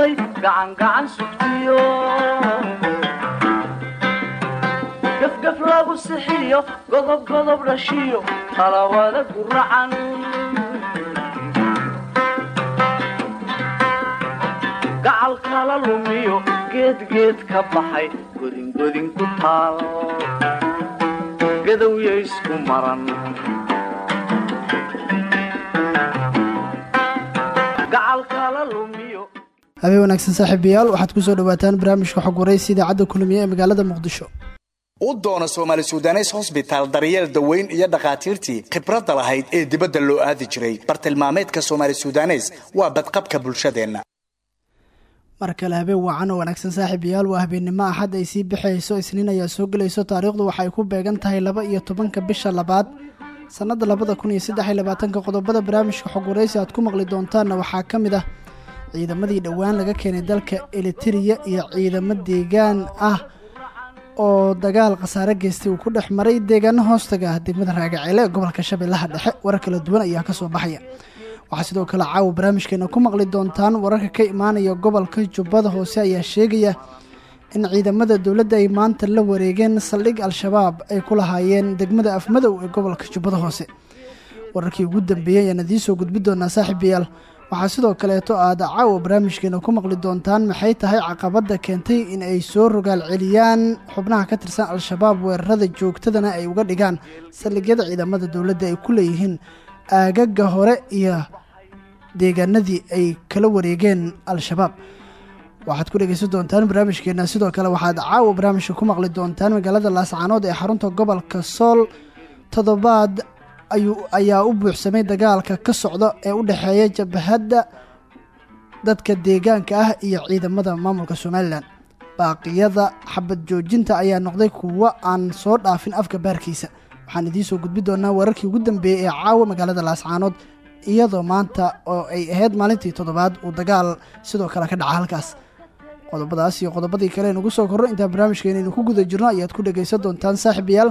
dumay gacangacan sugtiyo gafgaf lagu sixiyo godob godob dhashiyo talawada guracan gacal kala lumiyo geedgeed ka baxay godingodin ku taal. Gadowya isku maran. Gacal kala lumiyo habeen wanaagsan saaxiibayaal waxaad ku soo dhawaataan barnaamijka xog waraysi idaacadda kulmiye ee magaalada muqdisho. U doona soomaali sudanes hosbitaal daryeel daweyn iyo dhakhaatiirtii khibradda lahayd ee dibadda loo aadi jiray. Bartilmaameedka soomaali sudanes waa badqabka bulshadeenna. Mar kale habeen wacan oo wanaagsan saaxiibayaal waa habeennimo axad ay sii bixayso isniin ayaa soo gelayso taariikhdu waxay ku beegan tahay laba iyo tobanka bisha labaad sannadda labada kun iyo saddex iyo labaatanka qodobada barnaamijka xog waraysi aad ku maqli doontaanna waxaa ka mid ah ciidamadii dhowaan laga keenay dalka elitiriya iyo ciidamo deegaan ah oo dagaal khasaare geystay uu ku dhex maray deegaano hoostaga ah degmada raagaceele ee gobolka shabeellaha dhexe warar kala duwan ayaa ka soo baxaya. Waxaa sidoo kale caawa barnaamijkeena ku maqli doontaan wararka ka imaanaya gobolka jubbada hoose ayaa sheegaya in ciidamada dowladda ay maanta la wareegeen saldhig al-shabaab ay ku lahaayeen degmada afmadow ee gobolka jubbada hoose. Wararkii ugu dambeeyey ayaan idiin soo gudbi doonaa saaxiibayaal waxaa sidoo kaleeto aad caawa barnaamijkeena ku maqli doontaan maxay tahay caqabadda keentay in ay soo rogaal celiyaan? Xubnaha ka tirsan al-shabaab weerarada joogtadana ay uga dhigaan saldhigyada ciidamada dowladda ay ku leeyihiin aagaga hore iyo deegaanadii ay kala wareegeen al-shabaab. Waxaad ku dhegeysan doontaan barnaamijkeena sidoo kale waxaad caawa barnaamijka ku maqli doontaan magaalada laascaanood ee xarunta gobolka sool toddobaad ayaa u buuxsamay dagaalka ka socda ee u dhexeeya jabhadda dadka deegaanka ah iyo ciidamada maamulka somalilan baaqiyada xabad joojinta ayaa noqday kuwo aan soo dhaafin afka baarkiisa. Waxaan idiin soo gudbi doonaa wararkii ugu dambeeyey ee caawa magaalada laascaanood iyadoo maanta oo ay ahayd maalintii toddobaad uu dagaal sidoo kale ka dhaca halkaas. Qodobadaas iyo qodobadii kale nugu soo korro intaa barnaamijkeenaynu ku guda jirno ayaad ku dhegaysan doontaan saaxiibayaal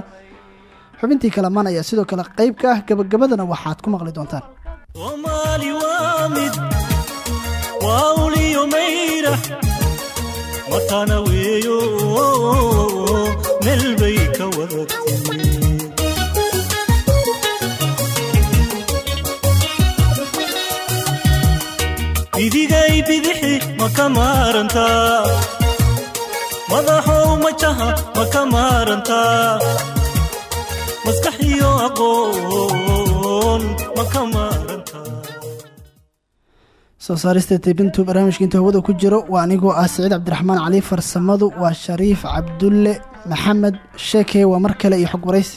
xubintii kalamaan ayaa sidoo kale qayb ka ah gabagabadana waxaad ku maqli doontaan. Bidigay bidixi ma maarantaa madaxow majaha ma ka maarantaa soo saarista tebintu barnaamijka inta hawada ku jiro waa anigoo ah saciid cabdiraxmaan cali farsamadu waa shariif cabdulle maxamed sheeke waa mar kale iyo xog waraysi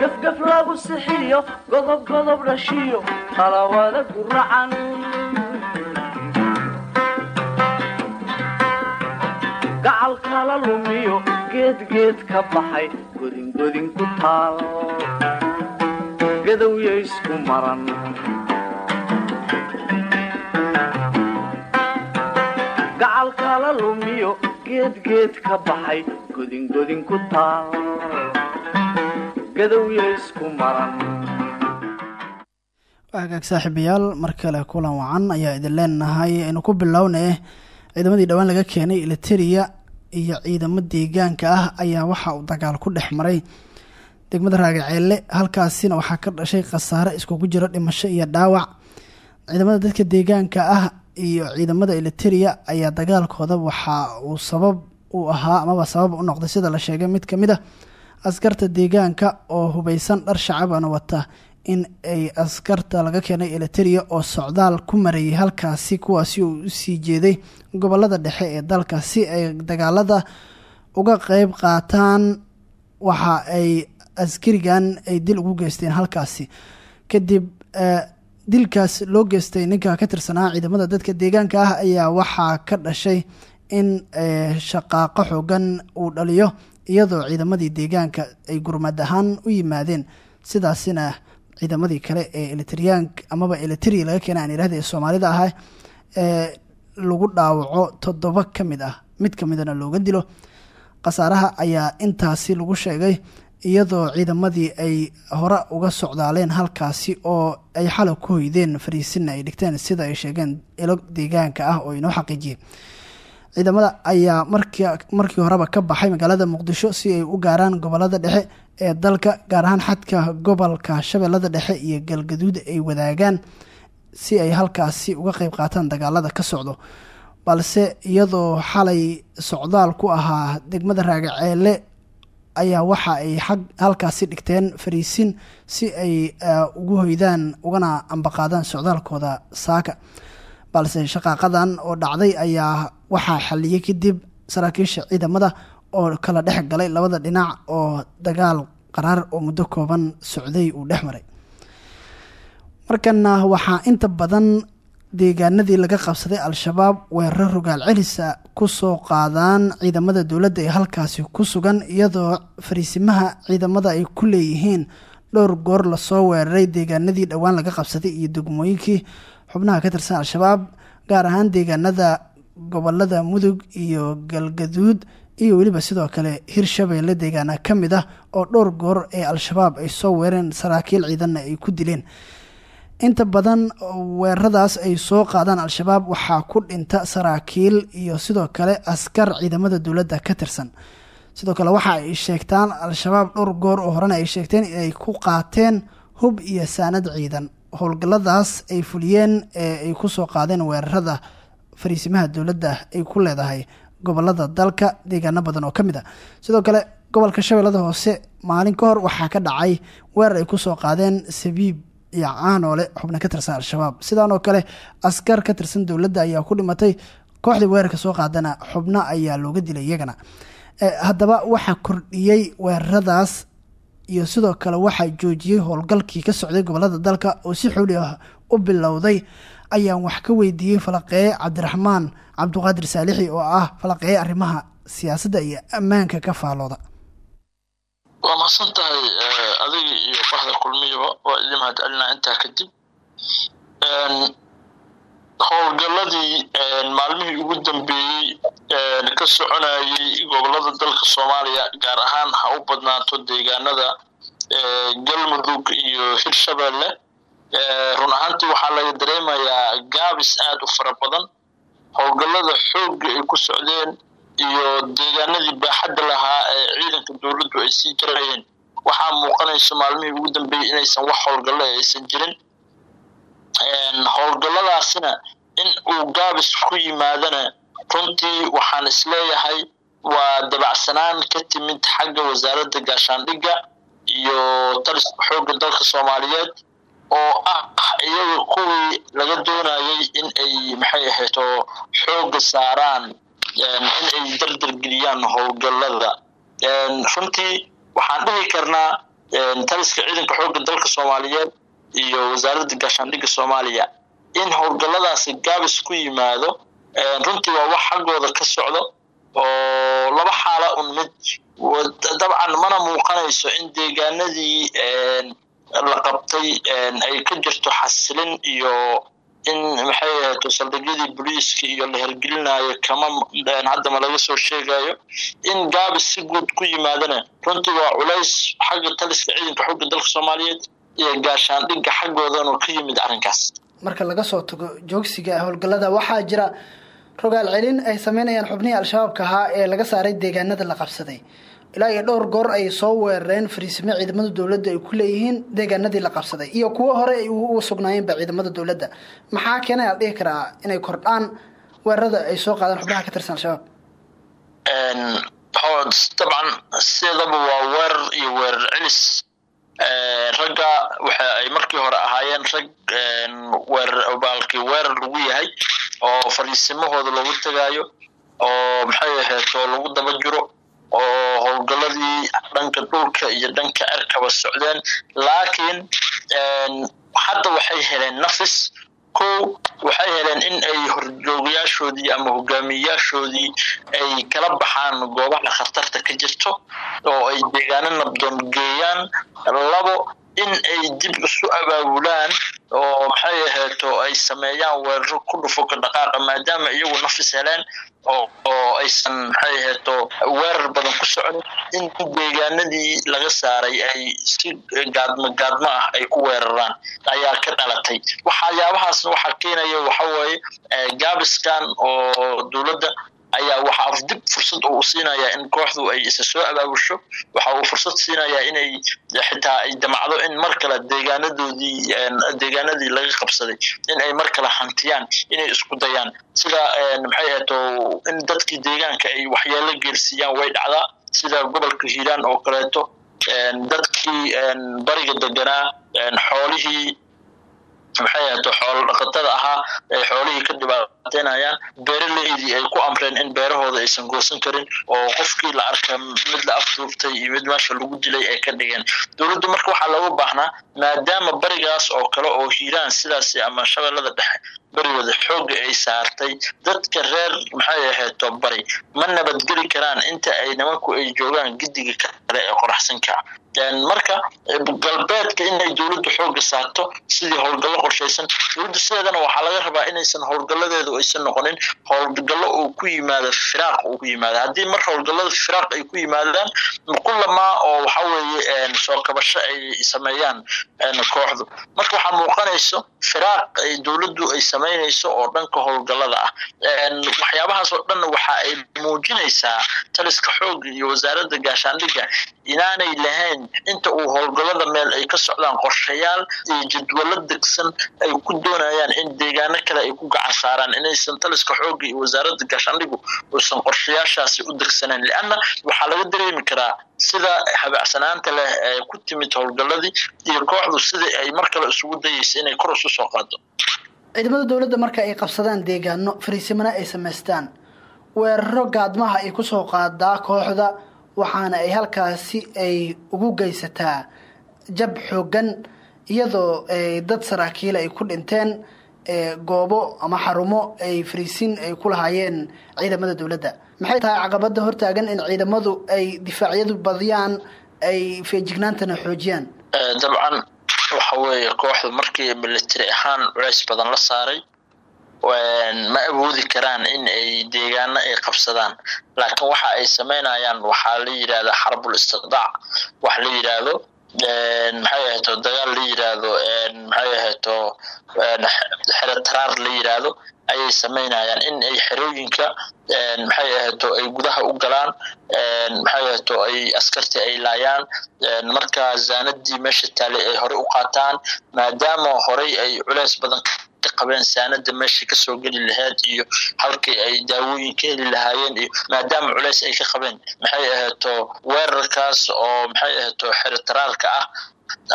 gafgaf lagu sixiyo godob godob dhashiyo talawada guracan gacal kala lumiyo geedgeed ka baxay godingodin ku taal. Gadowya isku maran. Gacal kala lumiyo geedgeed ka baxay godingodin ku taal hagaag saaxiibayaal mar kale kulan wacan ayaa idin leenahay aynu ku bilownay ciidamadii dhowaan laga keenay eliteria iyo ciidamo deegaanka ah ayaa waxa uu dagaal ku dhex maray. Degmada raagaceelle halkaasina waxaa ka dhashay khasaare iskugu jiro dhimasho iyo dhaawac. Ciidamada dadka deegaanka ah iyo ciidamada eliteria ayaa dagaalkooda waxa uu sabab u ahaa amaba sabab u noqday sida la sheegay mid ka mid a askarta deegaanka oo hubeysan dhar shacabana wata in ay askarta laga keenay eliteria oo socdaal ku marayay halkaasi kuwaasi uu u sii jeeday gobollada dhexe ee dalka si ay dagaalada uga qeyb qaataan waxa ay askarigan ay dil ugu geysteen halkaasi. Kadib dilkaas loo geystay ninka ka tirsanaa ciidamada dadka deegaanka ah ayaa waxaa ka dhashay in shaqaaqo xoogan uu dhaliyo iyadoo ciidamadii deegaanka ay gurmad ahaan u yimaadeen. Sidaasina ciidamadii kale ee elitriyank amaba elitria laga keena aan irahda ee soomaalida ahaa ee lagu dhaawaco toddoba ka mid ah mid ka midana looga dilo. Khasaaraha ayaa intaasi lagu sheegay iyadoo ciidamadii ay hore uga socdaaleen halkaasi oo ay xalay ku hoydeen fariisinna ay dhigteen sida ay sheegeen ilo deegaanka ah oo inoo xaqiijiyey ciidamada ayaa marki markii horeba ka baxay magaalada muqdisho si ay u gaaraan gobollada dhexe ee dalka gaar ahaan xadka gobolka shabeellada dhexe iyo galgaduud ay wadaagaan si ay halkaasi uga qeyb qaataan dagaalada ka socdo. Balse iyadoo xalay socdaal ku ahaa degmada raagaceele ayaa waxa ay halkaasi dhigteen fariisin si ay ugu hoydaan ugana ambaqaadaan socdaalkooda saaka. Balse shaqaaqadan oo dhacday ayaa waxaa xaliyey kadib saraakiisha ciidamada oo kala dhex galay labada dhinac oo dagaal qaraar oo muddo kooban socday uu dhex maray. Markana waxaa inta badan deegaanadii laga qabsaday al-shabaab weeraro rogaal celisa ku soo qaadaan ciidamada dowladda ee halkaasi ku sugan iyadoo fariisimaha ciidamada ay ku leeyihiin dhowr goor la soo weeraray deegaanadii dhowaan laga qabsaday iyo degmooyinkii xubnaha ka tirsan al-shabaab gaar ahaan deegaanada gobollada mudug iyo galgaduud iyo weliba sidoo kale hirshabeelle deegaana ka mid ah oo dhowr goor ee al-shabaab ay soo weereen saraakiil ciidanna ay ku dileen. Inta badan weeraradaas ay soo qaadaan al-shabaab waxaa ku dhinta saraakiil iyo sidoo kale askar ciidamada dowladda ka tirsan. Sidoo kale waxa ay sheegtaan al-shabaab dhowr goor oo horena ay sheegteen inay ku qaateen hub iyo saanad ciidan. Howlgalladaas ay fuliyeen ee ay ku soo qaadeen weerarada fariisimaha dowladda ay ku leedahay gobollada dalka deegaano badan oo ka mid a. Sidoo kale gobolka shabeellada hoose maalin ka hor waxaa ka dhacay weerar ay ku soo qaadeen sabiib iyo caanoole xubna ka tirsan al-shabaab. Sidaan oo kale askar ka tirsan dowladda ayaa ku dhimatay kooxdii weerarka soo qaadana xubno ayaa looga dilay iyagana. Haddaba waxaa kordhiyey weeraradaas iyo sidoo kale waxaa joojiyey howlgalkii ka socday gobollada dalka oo si xooli ah u bilowday ayaan wax ka weydiiyey falaqeeye cabdiraxmaan cabduqaadir saalixi oo ah falaqeeye arrimaha siyaasadda iyo ammaanka ka faalooda. Waa mahadsan tahay adiga iyo bahda kulmiyaba waa idin mahad intaa kadib howlgalladii maalmihii ugu dambeeyey ka soconayay gobollada dalka soomaaliya gaar ahaan ha u badnaato deegaanada galmudug iyo hirshabeelle run ahaantii waxaa laga dareemayaa gaabis aada u fara badan. Howlgallada xoogga ay ku socdeen iyo deegaanadii baaxadda lahaa ee ciidanka dowladdu ay sii jarayeen waxaa muuqanayso maalmihii ugu dambeeyey inaysan wax howlgallo aysan jirin. Howlgalladaasina in uu gaabis ku yimaadana runtii waxaan is leeyahay waa dabacsanaan ka timid xagga wasaaradda gaashaandhigga iyo taliska xoogga dalka soomaaliyeed oo ah iyaga kuwii laga doonayay in ay maxay ahayto xoogga saaraan in ay dardargeliyaan howlgallada runtii waxaan dhihi karnaa taliska ciidanka xoogga dalka soomaaliyeed iyo wasaaradda gaashaandhigga soomaaliya in howlgalladaasi gaabis ku yimaado runtii waa wax xaggooda ka socdo oo laba xaala un mid. Dabcan mana muuqanayso in deegaanadii la qabtay ay ka jirto xasilin iyo in maxay ahayto saldhigyadii boliiska iyo la hergelinayo kama haddama laga soo sheegayo in gaabis si guud ku yimaadana. Runtii waa culays xagga taliska ciidanka xogga dalka soomaaliyeed iyo gaashaandhigga xaggoodan oo ka yimid arrinkaas. Marka laga soo tago joogsiga howlgallada waxaa jira rogaal celin ay sameynayaan xubnihii al-shabaabka ahaa ee laga saaray deegaanada la qabsaday ilaa iyo dhowr goor ay soo weerareen fariisimo ciidamada dowladda ay ku leeyihiin deegaanadii la qabsaday. Iyo kuwo hore ay ugu sugnaayeenba ciidamada dowladda. Maxaa keenay la dhihi karaa inay kordhaan weerarada ay soo qaadaan? Xubnaha ka tirsan al-shabaab dabcan sidaba waa weerar iyo weerar celis. Ragga waxa ay markii hore ahaayeen rag weerar baalkii weerar lagu yahay oo fariisimahooda loogu tegaayo oo maxay ahayd oo lagu daba jiro oo howlgalladii dhanka dhulka iyo dhanka cerkaba socdeen. Laakiin hadda waxay heleen nafis. Kow waxay heleen in ay horjoogayaashoodii ama hogaamiyeyaashoodii ay kala baxaan goobaha khatarta ka jirto oo ay deegaano nabdoon geeyaan. Labo in ay dib isu abaabulaan oo maxay aheeto ay sameeyaan weeraro ku dhufo ka dhaqaaqa maadaama iyagu nafis heleen oo aysan maxay aheeto weerar badan ku soconin in deegaanadii laga saaray ay si gaadmo gaadmo ah ay u weeraraan. Ayaa ka dhalatay. Waxyaabahaasna waxaa keenaya waxa weeye gaabiskan oo dowladda ayaa waxa afdib fursad uu siinayaa in kooxdu ay isa soo abaabusho waxa uu fursad siinayaa inay xitaa ay damacdo in mar kale deegaanadoodii deegaanadii laga qabsaday in ay mar kale hantiyaan inay isku dayaan. Sida maxay ahto in dadkii deegaanka ay waxyeelo geersiiyaan way dhacdaa. Sida gobolka hiiraan oo kaleeto dadkii bariga deganaa xoolihii maxay ahto xoolo dhaqatada ahaa ay xoolihii ka dhibaateynayaan beeraleydii ay ku amreen in beerahooda aysan goosan karin oo qofkii la arka mid la afduubtay iyo mid meesha lagu dilay ay ka dhigeen. Dowladdu marka waxaa looga baahnaa maadaama barigaas oo kale oo hiiraan sidaas ama shabeellada dhexe barigooda xoogga ay saartay dadka reer maxay ahayto bari ma nabadgeli karaan inta ay nimanku ay joogaan gidiga kale ee qoraxsanka. Marka galbeedka inay dowladdu xoogga saarto sidii howlgallo qorshaysan dowladdu sideedana waxaa laga rabaa inaysan howlgalladeedu aysan noqonin howlgallo uu ku yimaado firaaq uu ku yimaado. Haddii mar howlgallada firaaq ay ku yimaadaan kulamaa oo waxa weeye soo kabasho ay sameeyaan kooxdu. Marka waxaa muuqanayso firaaq dowladdu ay samaynayso oo dhanka howlgallada ah. Waxyaabahaas oo waxa ay muujinaysaa taliska xoogga iyo wasaaradda gaashaandhigga inaanay lahayn inta uu howlgallada meel ay ka socdaan qorshayaal iyo jadwallo degsan ay ku doonayaan in deegaano kale ay ku gacan saaraan inaysan taliska xoogga wasaaradda gaashaandhigu uusan qorshayaashaasi u degsaneen lianna waxaa laga dareemi karaa sida habacsanaanta leh ee ku timid howlgalladii iyo kooxdu sidai ay mar kale isugu dayaysa inay kor isu soo qaado ciidamada dowladda marka ay qabsadaan deegaano fariisimana ay samaystaan. Weeraro gaadmaha ay ku soo qaadaa kooxda waxaana ay halkaasi ay ugu geysataa jab xoogan iyadoo dad saraakiila ay ku dhinteen goobo ama xarumo ay fariisin ay ku lahaayeen ciidamada dowladda. Maxay tahay caqabada hortaagan in ciidamadu ay difaacyadu badiyaan ay feejignaantana xoojiyaan? Dabcan waxa weeye kooxdu markii military ahaan culays badan la saaray ma awoodi karaan in ay deegaano ay qabsadaan. Laakiin waxa ay samaynayaan waxaa la yidhahda xarbul istiqdaac wax la yidhaahdo maxay ahayto dagaal la yidhaahdo maxay ahayto xero taraar la yidhaahdo ayay samaynayaan in ay xerooyinka maxay ahayto ay gudaha u galaan maxay ahayto ay askartii ay laayaan markaa zaanadii meesha taalay ay horey u qaataan maadaama horey ay culays badan qabeen saanada meesha ka soo geli lahayd iyo halkii ay daawooyin ka heli lahaayeen iyo maadaama culays ay ka qabeen maxay ahayto weerarkaas oo maxay ahayto xeritaraalka ah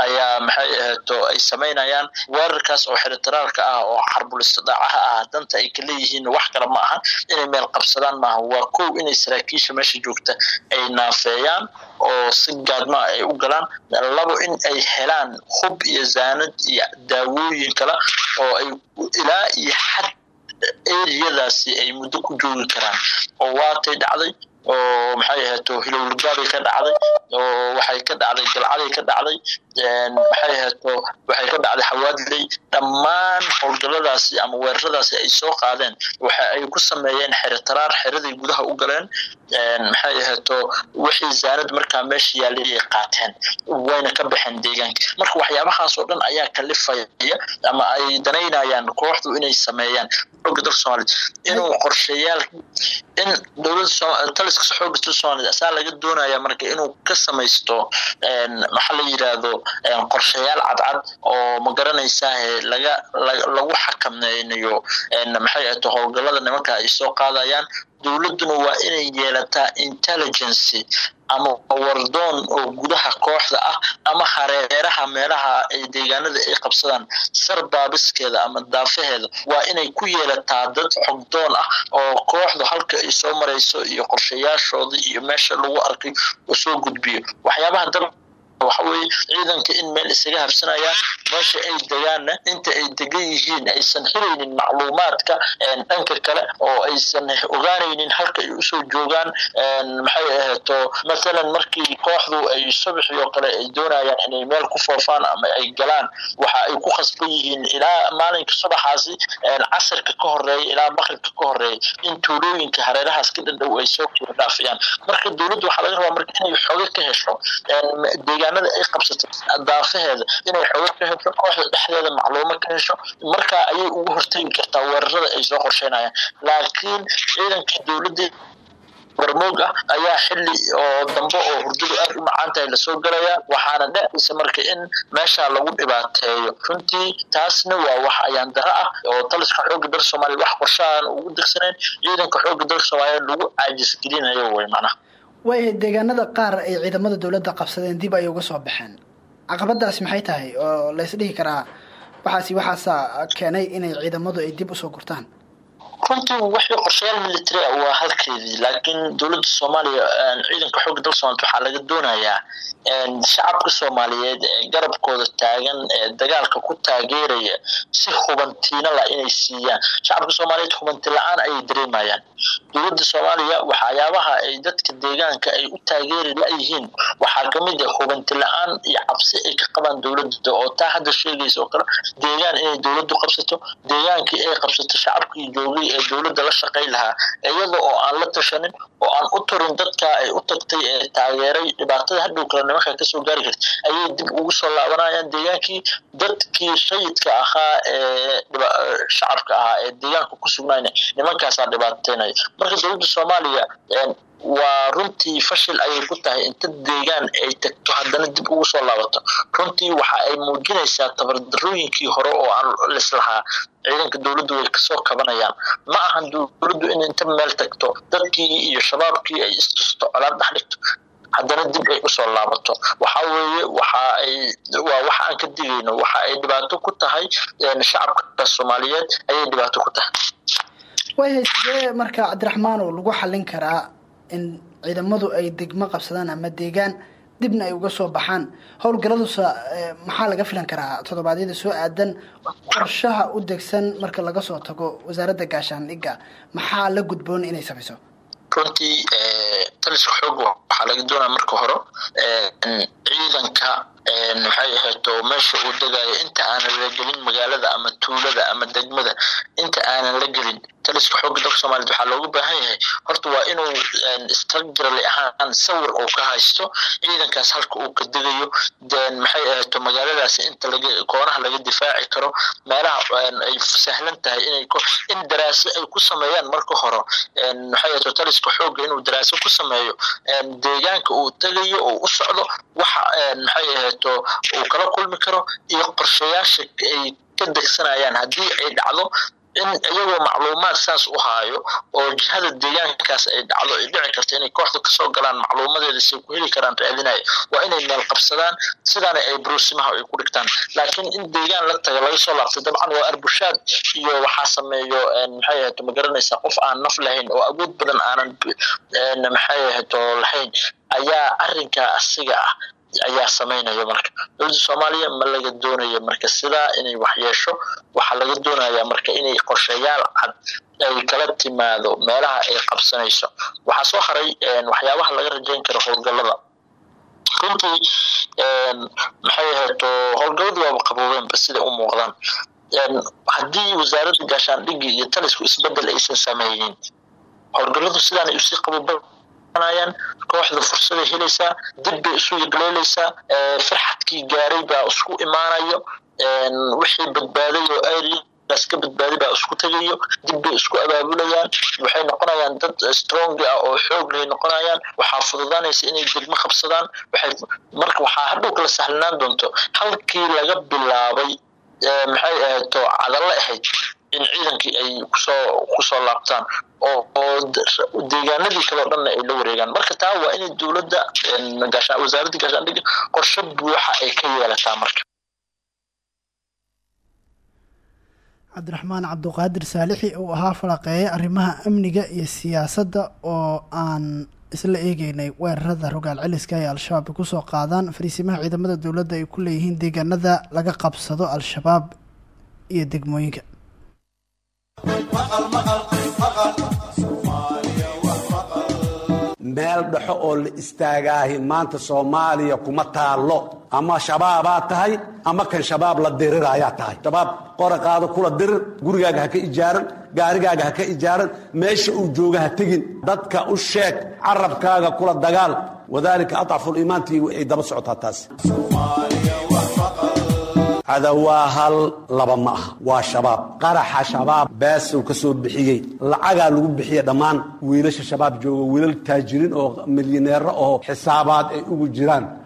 ayaa maxay ahayto ay samaynayaan weerarkaas oo xeritaraalka ah oo xarbul istidaacaha ah. Danta ay ka leeyihiin wax kale ma aha. Inay meel qabsadaan maaha waa kow inay saraakiisha meesha joogta ay naafeeyaan oo si gaadmaa ay u galaan. Labo in ay helaan hub iyo zaanad iyo daawooyin kale oo ay ilaa iyo xad eriyadaasi ay muddo ku joogi karaan. Oo waatay dhacday oo maxay ahayto hilowlgaabay ka dhacday oo waxay ka dhacday galcaday ka dhacday maxay ahayto waxay ka dhacday xawaadley dhammaan howlgalladaasi ama weeraradaasi ay soo qaadeen waxa ay ku sameeyeen xero taraar xeraday gudaha u galeen maxay ahato wixii zaanad markaa meesha yaalay ay qaateen wayna ka baxeen deegaanka. Marka waxyaabahaas oo dhan ayaa kalifaya ama ay danaynayaan kooxdu inay sameeyaan. Xooga dalka soomaaliyed inuu qorshayaal in dowladda taliska dalka soomaaliyed asaa laga doonaya marka inuu ka samaysto maxaa la yidhaahdo qorshayaal cadcad oo ma garanaysaa laga lagu xakameynayo maxay ahto howlgallada nimanka ay soo qaadayaan dowladduna waa inay yeelataa intelligency ama wardoon oo gudaha kooxda ah ama hareeraha meelaha ay deegaanada ay qabsadaan. Sar daabiskeeda ama daafaheeda waa inay ku yeelataa dad xogdoon ah oo kooxdu halka ay soo marayso iyo qorshayaashooda iyo meesha lagu arkay oo soo gudbiyo. Waxyaabaha dal waxa weeye ciidanka in meel isaga habsanayaan meesha ay degaanna inta ay degan yihiin aysan helaynin macluumaadka dhanka kale oo aysan ogaanaynin halka ay u soo joogaan maxay ahaato mathalan markii kooxdu ay subaxii oo kale ay doonayaan inay meel ku foofaan ama ay galaan waxa ay ku khasban yihiin ilaa maalinka subaxaasi casarka ka horreeya ilaa maqribka ka horreeya in tuulooyinka hareerahaas ka dhadhow ay soo kala marka dowladdu waxaa laga rabaa marka inay xogo ka hesho deegaanada ay qabsato daafaheeda inay xogo ka hesho kooxda dhexdeeda macluumo ka hesho. Markaa ayay ugu hortegi kartaa weerarada ay soo qorsheynayaan. Laakiin ciidankii dowladda barmoog ah ayaa xili oo dambe oo hurdadu aad u macaan la soo galayaa waxaana dhexdiisa marka in meesha lagu dhibaateeyo. Runtii taasna waa wax ayaan dara ah oo taliska xooga dalka soomaaliya wax qorshahan ugu degsanayn ciidanka xooga dalka soomaaliya lagu caajisgelinayo way macnaha waayahay deegaanada qaar ay ciidamada dowladda qabsadeen dib ay uga soo baxeen. Caqabadaasi maxay tahay? Oo laysdhihi karaa. Waxaasi waxaasa keenay inay ciidamadu ay dib u soo gurtaan runtii wixii qorshayaal military ah waa halkeedii laakiin dowladda soomaaliya ciidanka xoogga dalka soomaaliyed waxaa laga doonayaa shacabka soomaaliyeed ee garabkooda taagan ee dagaalka ku taageeraya si hubantiina la inay siiyaan. Shacabka soomaaliyeed hubanti la'aan ayay dareemayaan. Dowladda soomaaliya waxyaabaha ay dadka deegaanka ay u taageeri la-yihiin waxaa ka mid ah hubanti la'aan iyo cabsi ay ka qabaan dowladda oo taa hadda sheegaysa oo kale deegaan inay dowladdu qabsato deegaankii ay qabsato shacabkii joogay ee dowladda la shaqay lahaa iyada oo aan la tashanin oo aan u turin dadka ay u tagtay ee taageeray dhibaatada hadhow kale nimanka ka soo gaari karta ayay dib ugu soo laabanayaan deegaankii dadkii shayidka ahaa ee shacabka ahaa ee deegaanka ku sugnayna nimankaasaa dhibaateynaya marka dowladda soomaaliya waa runtii fashil ayay ku tahay inta deegaan ay tagto haddana dib ugu soo laabato. Runtii waxa ay muujinaysaa tabardarooyinkii hore oo aan lislahaa ciidanka dowladdu way ka soo kabanayaan. Ma ahan dowladdu in inta meel tagto dadkii iyo shabaabkii ay istusto colaad dhex dhigto haddana dib ay u soo laabato. Waxa weeye waxa ay waa wax aan ka digayno. Waxa ay dhibaato ku tahay shacabka soomaaliyeed ayay dhibaato ku tahay. Waayahay sidee marka cabdiraxmaanow lagu xallin karaa in ciidamadu ay degmo qabsadaan ama deegaan dibna ay uga soo baxaan. Howlgaladusa maxaa laga filan karaa? Toddobaadyada soo aadan qorshaha u degsan marka laga soo tago wasaaradda gaashaandhigga maxaa la gudboon inay samayso? Runtii taliska xooga waxaa laga doonaya marka hore ciidanka maxay ahayto meesha uu degayo inta aanan la gelin magaalada ama tuulada ama degmada inta aanan la gelin taliska xooga dalka soomaaliyed waxaa loogu baahan yahay horta waa inuu structurally ahaan sawir uu ka haysto ciidankaas halka uu ka degayo den maxay ahayto magaaladaasi inta laga koonaha laga difaaci karo meelaha ay sahlan tahay inay in daraaso ay ku sameeyaan marka hore maxay ahayto taliska xooga inuu daraaso ku sameeyo deegaanka uu tegayo oo u socdo waxa maxay ahayto uu kala kulmi karo iyo qorshayaasha ay ka degsanayaan haddii ay dhacdo in iyagoo macluumaad saas u haayo oo jihada deegaankaas ay dhacdo ay dhici karta inay kooxda ka soo galaan macluumadeeda say ku heli karaan raadinaya waa inay meel qabsadaan sidaana ay brusimaha ay ku dhigtaan. Laakiin in deegaan la taga laga soo laabtay dabcan waa arbushaad iyo waxaa sameeyo maxay ahato ma garanaysaa qof aan naf lahayn oo awood badan aanan maxay ahato lahayn ayaa arrinkaa asiga ah ayaa samaynaya marka. Dowladda soomaaliya ma laga doonayo marka sidaa inay wax yeesho waxaa laga doonaya marka inay qorshayaal cad ay kala timaado meelaha ay qabsanayso. Waxaa soo haray waxyaabaha laga rajayn karo howlgallada. Runtii maxay ahayto howlgalladu waaba qaboobeenba siday u muuqdaan. Haddii wasaaradda gaashaandhigga iyo talisku isbeddel aysan sameynin howlgalladu sidaanay u sii imaanayaan kooxda fursaday helaysaa dib bay isu yagleelaysaa firxadkii gaaray baa isku imaanayo wixii badbaaday oo areas ka badbaaday baa isku tegayo dib bay isku abaabulayaan waxay noqonayaan dad strong ah oo xoog lay noqonayaan waxaa fududaanaysa inay degmo qabsadaan marka waxaa hadhow kala sahlanaan doonto halkii laga bilaabay maxay ahayto cadalo ahayd in ciidankii ay ku soo ku soo laabtaan oo deegaanadii kale o dhanna ay la wareegaan. Marka taa waa inay dowladda wasaaradda gaashaandhigga qorshe buuxa ay ka yeelataa marka. Cabdiraxmaan cabduqaadir saalixi uu ahaa falaqeeye arrimaha amniga iyo siyaasadda oo aan isla eegeynay weerarada rogaal celiska ay al-shabaab ku soo qaadaan. Fariisimaha ciidamada dowladda ay ku leeyihiin deegaanada laga qabsado al-shabaab iyo degmooyinka meel dhexo oo la istaagaahi maanta soomaaliya kuma taallo. Ama shabaabaa tahay ama kan shabaab la diriraayaa tahay. Shabaab qoraqaada kula dirir gurigaaga ha ka ijaaran gaarigaaga ha ka ijaaran meesha uu jooga ha tegin. Dadka u sheeg carabkaaga kula dagaal. Wadaalika adcafuliimaantii ay daba socotaa taas cada waa hal laba ma aha. Waa shabaab. Qaraxa shabaab baasow ka soo bixiyey. Lacagaa lagu bixiya dhammaan wiilasha shabaab jooga wiilal taajiriin oo milyaneero oo xisaabaad ay ugu jiraan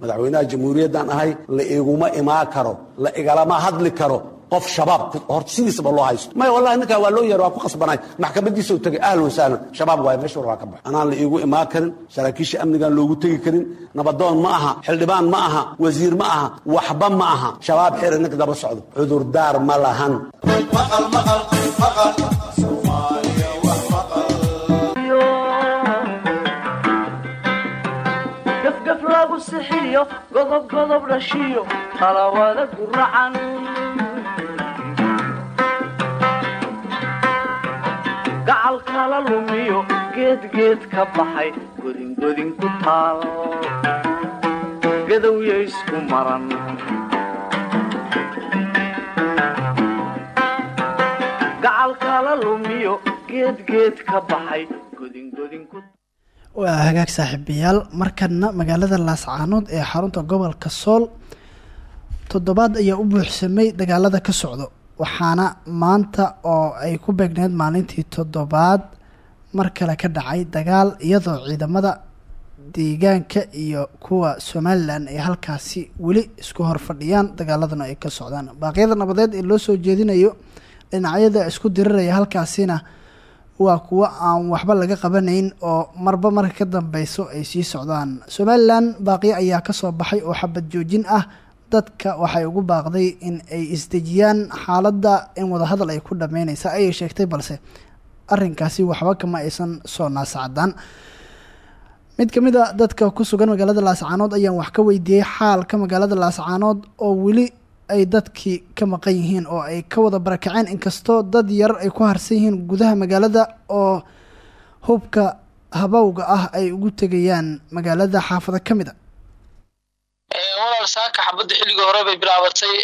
madaxweynaha jamhuuriyaddan ahay la iguma imaan karo la igalama hadli karo qof shabaab horta sidiisaba loo haysto. Maya wallahi ninkaa waa loo yeer waa ku qasbanay. Maxkamadiisa u tagay ahlan wasahlan shabaab waaye meesha war waa ka bax anaan la iigu imaan karin saraakiisha amnigaan loogu tegi karin nabadoon ma aha xildhibaan ma aha wasiir ma aha waxba ma aha. Shabaab xiri ninka daba socdo cudurdaar ma lahan sixiyo godob godob dhashiyo talawada guracan gacal kala lumiyo. Geedgeed ka baxay godingodin ku taal gadowya isku maran gacal kala lumiyo. Geedgeed ka baxay godingodin ku waa hagaag saaxiibayaal markana magaalada laascaanood ee xarunta gobolka sool toddobaad ayaa u buuxsamay dagaalada ka socdo. Waxaana maanta oo ay ku beegneed maalintii toddobaad mar kale ka dhacay dagaal iyadoo ciidamada deegaanka iyo kuwa somalilan ay halkaasi weli isku hor fadhiyaan dagaaladuna ay ka socdaan. Baaqyada nabadeed ee loo soo jeedinayo dhinacyada isku diriraya halkaasina waa kuwo aan waxba laga qabanayn oo marba marka ka dambeyso ay sii socdaan. Somalilan baaqyo ayaa ka soo baxay oo xabad joojin ah. Dadka waxay ugu baaqday in ay isdejiyaan xaaladda in wadahadal ay ku dhameyneysa ayay sheegtay balse arrinkaasi waxba kama aysan soo naasacdaan mid ka mid a dadka ku sugan magaalada laascaanood ayaan wax ka weydiiyey xaalka magaalada laascaanood oo weli ay dadkii ka maqan yihiin oo ay ka wada barakaceen inkastoo dad yar ay ku harsan yihiin gudaha magaalada oo hubka habowga ah ay ugu tegayaan magaalada xaafado ka mid a walaal saaka xabadda xilligii hore bay bilaabatay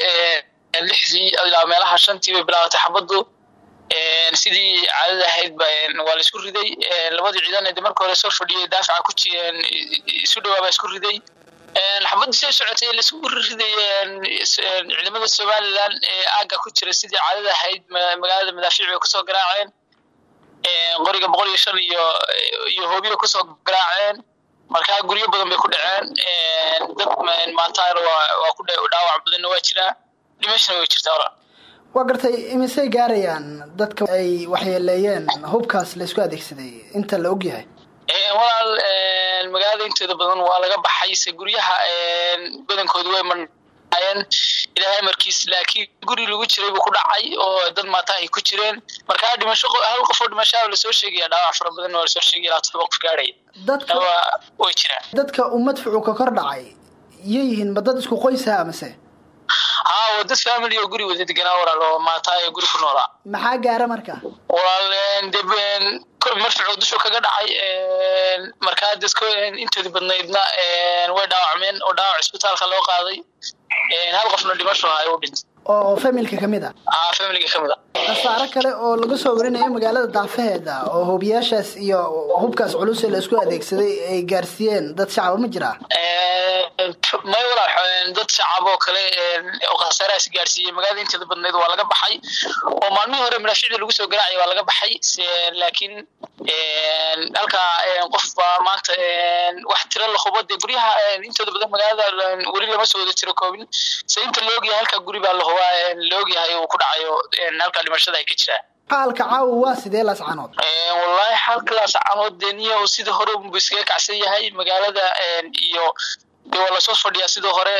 lixdii ilaa meelaha shantii bay bilaabatay xabaddu. Sidii caadada ahayd waa la isku riday. Labadii ciidan marka hore soo fadhiyay daafaca ku isu dhawaa isku riday xabaddu say socotay la isku riday ciidamada somalilan ee aagga ku jira sidii caadada ahayd magaalada madaafiic bay ku soo garaaceen qoriga boqol iyo shan iyo iyo hoobiya ku soo garaaceen markaa guryo badan bay ku dhaceen dad maantaana waa ku dhaawac badanna waa jiraa dhimashana way jirtaa walaal waa gartay imisay gaarayaan dadka ay waxyeeleeyeen hubkaas la adeegsaday inta la ogyahay walaal magaalada inteeda badan waa laga baxay se guryaha badankooda way ahaayeen ilaahay amarkiis laakiin guri lagu jiray buu ku dhacay oo dad maata ay ku jireen. Markaa dhimasho hal qof oo dhimashaa la soo sheegaya dhaawac fara badan waa la soo sheegaya ilaa todoba qof gaadhaya dadka way jiraan. dadka uu madfucu ka kor dhacay yihiin ma dad isku qoysa amase haa waa dad family oo guri wada deganaa walaal oo maata ee guri ku noolaa maxaa gaara marka? Walaal de marfucu dushu kaga dhacay markaa dadka intooda badnaydna way dhaawacmeen oo dhaawac isbitaalka loo qaaday. Hal qofna dhimasho ahay u dhintay. Oo familka ka mid a haa familiga ka mid a khasaare kale oo laga soo warinayo magaalada daafaheeda oo hubiyaashaas iyo hubkaas culus ee la isku adeegsaday ay gaarsiiyeen dad shacaba ma jiraa may walaa dad shacab oo kale khasaarahaas gaarsiiyey magaalada inteeda badnayd waa laga baxay. Oo maalmihii hore madaaficda lagu soo garaacay waa laga baxay laakiin halkaa qof baa maanta wax tiro la hubo. Dee guryaha intooda badan magaalada weli lama soo wada tiro koobin. Se inta la ogyahay halkaa guri baa la hubaa la ogyahay uu ku dhacayo halkaa dhimashada ay ka jiraan. Xaalka caawa waa sidee laascanood wallahi xaalka laascanood deniya sidii hore unbu iskaga kacsan yahay. Magaalada iyo de waa la soo fadhiyaa sidii hore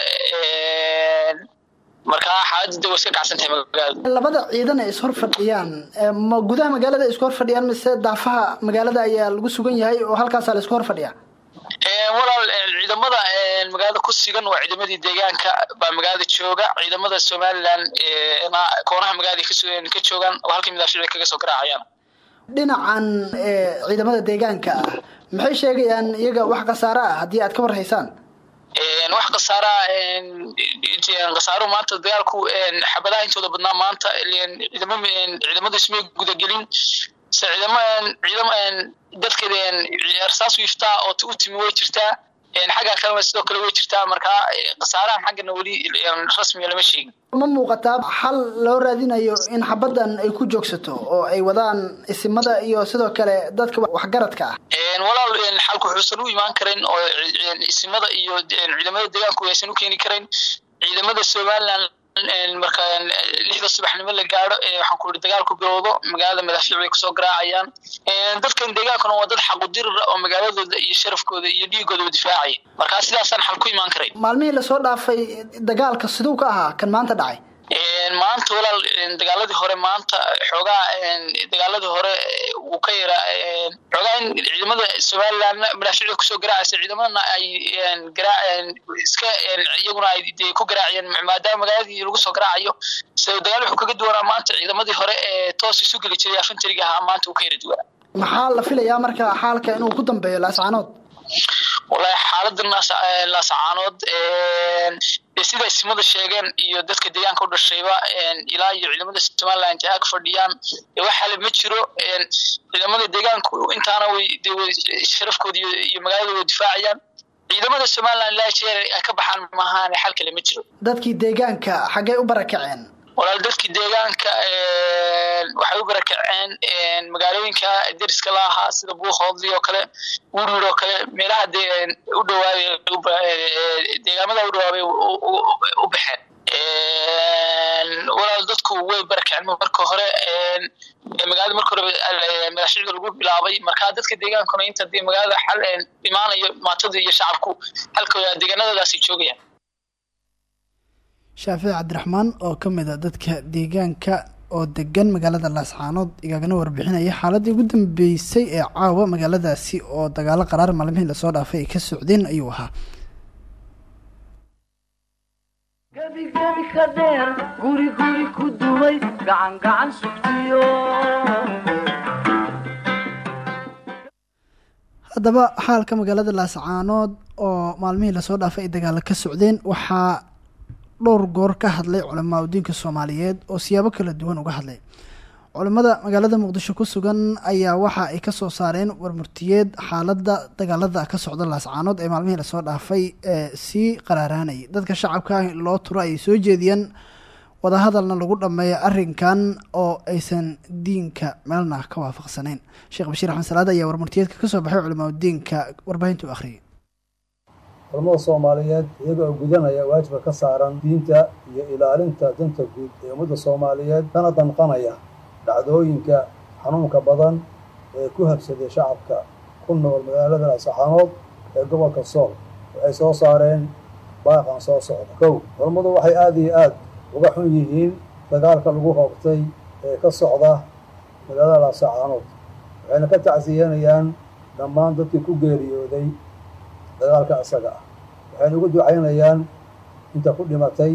markaa xaaladda waa iska kacsan tahay magaalada. Labada ciidan ay ishor fadhiyaan ma gudaha magaalada ay isku hor fadhiyaan mise daafaha magaalada ayaa lagu sugan yahay oo halkaasaa la isku hor fadhiyaa walaal ciidamada magaalada ku sugan waa ciidamadii deegaanka. Baa magaalada jooga ciidamada somalilan koonaha magaalada ka joogaan oo halkii madaaficda kaga soo garaacayaan. Dhinacan ciidamada deegaanka ah maxay sheegayaan iyaga wax khasaare ah haddii aad ka war haysaan wax khasaara khasaaro maanta dagaalku xabadaha intooda badnaa maanta ciidamadu ismay gudagelin se ciidam ciidam dadka rasaas wiiftaa oo u timi way jirtaa xagga kalena sidoo kale way jirtaa markaa khasaarahan xaggana weli rasmiga lama sheegin. Ma muuqataa xal loo raadinayo in xabaddan ay ku joogsato oo ay wadaan isimada iyo sidoo kale dadka waxgaradka? Ah walaal xalku wuxuusan u imaan karin oo isimada iyo ciidamada deegaanku aysan u keeni karin. Ciidamada somalilan marka lixda subaxnimo la gaadho waxaan ku yidhi dagaalku bilowdo magaalada madaafiic bay ku soo garaacayaan. Dadkan deegaankuna waa dad xaqudirira oo magaaladooda iyo sharafkooda iyo dhiigooda difaacaya markaa sidaasaan xal ku imaan karayn maalmihii la soo dhaafay dagaalka siduu ka ahaa kan maanta dhacay maanta walaal dagaaladii hore maanta xoogaa dagaaladii hore wuu ka yara xoogaa in ciidamada somalilandna madaaficda ku soo garaacaysa ciidamadana ay garaa iska iyaguna ay ku garaacayeen maadaama magaaladii lagu soo garaacayo. Se dagaal wuxuu kaga duwanaa maanta ciidamadii hore ee toos isu geli jiray afantariga ahaa maanta uu ka yara duwanaa. Maxaa la filayaa marka xaalka inuu ku dambeeyo laascanood wallahi xaalada laasacaanood sida isimada sheegeen iyo dadka deegaanka u dhashayba ilaa iyo ciidamada somaliland intay ag fadhiyaan waxale ma jiro ciidamada deegaanku intaana way sharafkooda iyo magaalada way difaacayaan. Ciidamada somaliland ilaa jeer ay ka baxaan maahaane xal kale ma jiro. Dadkii deegaanka xaggay u barakaceen? Walaal dadkii deegaanka u barakaceen magaalooyinka deriska la ahaa sida buuhoodli oo kale wurir oo kale meelaha u dhawaabay deegaamada u dhawaabay u baxeen. Walaal dadku way barakaceen marka hore magaalada marka hore madaxshicda lagu bilaabay markaa dadka deegaankuna inta dee magaalada xal imaanayo maatada iyo shacabku halkooda deegaanadoodaasi joogayaan. Shaafici cabdiraxmaan oo ka mid a dadka deegaanka oo degan magaalada laascaanood igaagana warbixinaya xaaladii ugu dambeysay ee caawa magaaladaasi oo dagaalo qaraar maalmihii la soo dhaafay ay ka socdeen ayuu ahaa. Haddaba xaalka magaalada laascaanood oo maalmihii la soo dhaafay ay dagaalo ka socdeen waxaa dhowr goor ka hadlay culamaa udiinka soomaaliyeed oo siyaabo kala duwan uga hadlay. Culimmada magaalada muqdisho ku sugan ayaa waxa ay ka soo saareen warmurtiyeed xaaladda dagaalada ka socda laascaanood ee maalmihii la soo dhaafay ee sii qaraaraanayay dadka shacabka ah loo turo ayay soo jeediyeen wadahadalna lagu dhammeeyo arrinkan oo aysan diinka meelna ka waafaqsanayn. Sheekh bashiir axmed salaad ayaa warmurtiyeedka ka soo baxay culamaa udiinka warbaahinta u akhriyay culamada soomaaliyeed iyaga oo gudanaya waajibka ka saaran diinta iyo ilaalinta danta guud ee ummadda soomaaliyeed kana danqanaya dhacdooyinka xanuunka badan ee ku habsaday shacabka ku nool magaalada laascaanood ee gobolka sool. Waxay soo saareen baaqan soo socda. Kow culammadu waxay aada iyo aad uga xun yihiin dagaalka lagu hoobtay ee ka socda magaalada laasacaanood waxayna ka tacsiyanayaan dhammaan dadkii ku geeriyooday dagaalka isaga ah. Waxayna ugu ducaynayaan inta ku dhimatay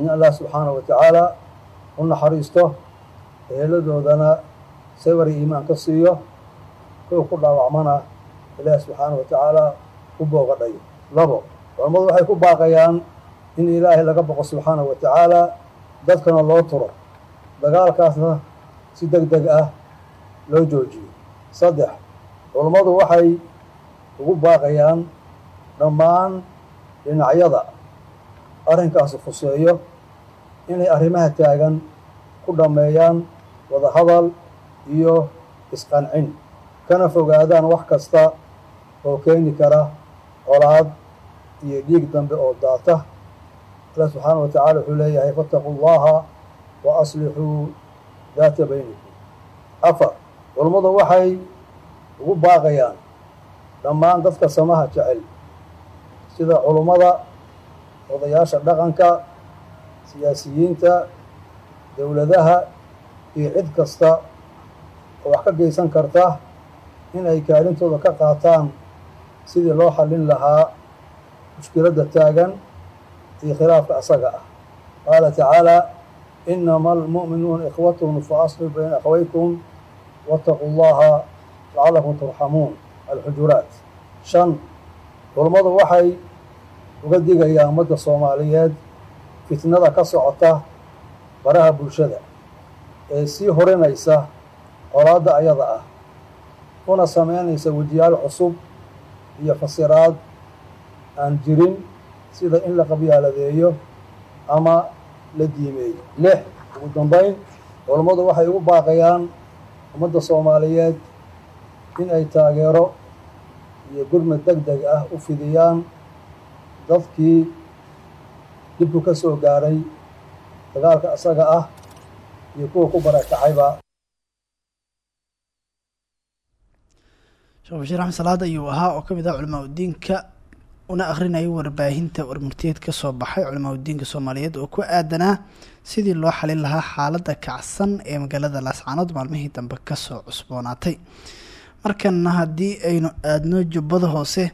in allah subxaanahu wa tacaala u naxariisto eeladoodana sabar iyo iimaan ka siiyo kow ku dhaawacmana ilaahi subxaanahu wa tacaala ku boogadhayo labo culammadu waxay ku baaqayaan in ilaahay laga boqo subxaanahu wa tacaala dadkana loo turo. Dagaalkaasna si deg deg ah loo joojiyo. Saddex culammadu waxay ugu baaqayaan dhammaan dhinacyada arrinkaasi khuseeyo inay arrimaha taagan ku dhammeeyaan wadahadal iyo isqancin kana fogaadaan wax kasta oo keeni kara colaad iyo dhiig dambe oo daata. Allah subxaana wa tacala wuxuu leeyahay fattaquu llaha wa aslixuu daata baynikum. Afar culammadu waxay ugu baaqayaan dhammaan dadka samaha jecel sida culummada odayaasha dhaqanka siyaasiyiinta dowladaha iyo cid kasta oo wax ka geysan karta in ay kaalintooda ka qaataan sidii loo xallin lahaa mushkiladda taagan iyo khilaafka asaga ah. Qaala tacaala inama almu'minuuna ikhwatun fa asluu bayna akhawaykum waataquu llaha lacalakum turxamuun alxujuraat shan culummadu waxay uga digayaan ummadda soomaaliyeed fitnada ka socota baraha bulshada ee sii horinaysa colaadda ayada ah una sameynaysa wejiyaal cusub iyo fasiraad aan jirin sida in la qabyaaladeeyo ama la diimeeyo. Lix ugu dambayn culammadu waxay ugu baaqayaan ummadda soomaaliyeed in ay taageero iyo gurmad deg deg ah u fidiyaan dadkii dibku ka soo gaaray dagaalka isaga ah iyo kuwa ku barakacayba. Sheekh bashiir axmed salaad ayuu ahaa oo ka mid ah culamaa udiinka una akhrinayay warbaahinta warmurtiyeed ka soo baxay culamaa udiinka soomaaliyeed oo ku aadanaa sidii loo xalin lahaa xaaladda kacsan ee magaalada laascaanood maalmihii dambe ka soo cusboonaatay markana haddii aynu aadno jubbada hoose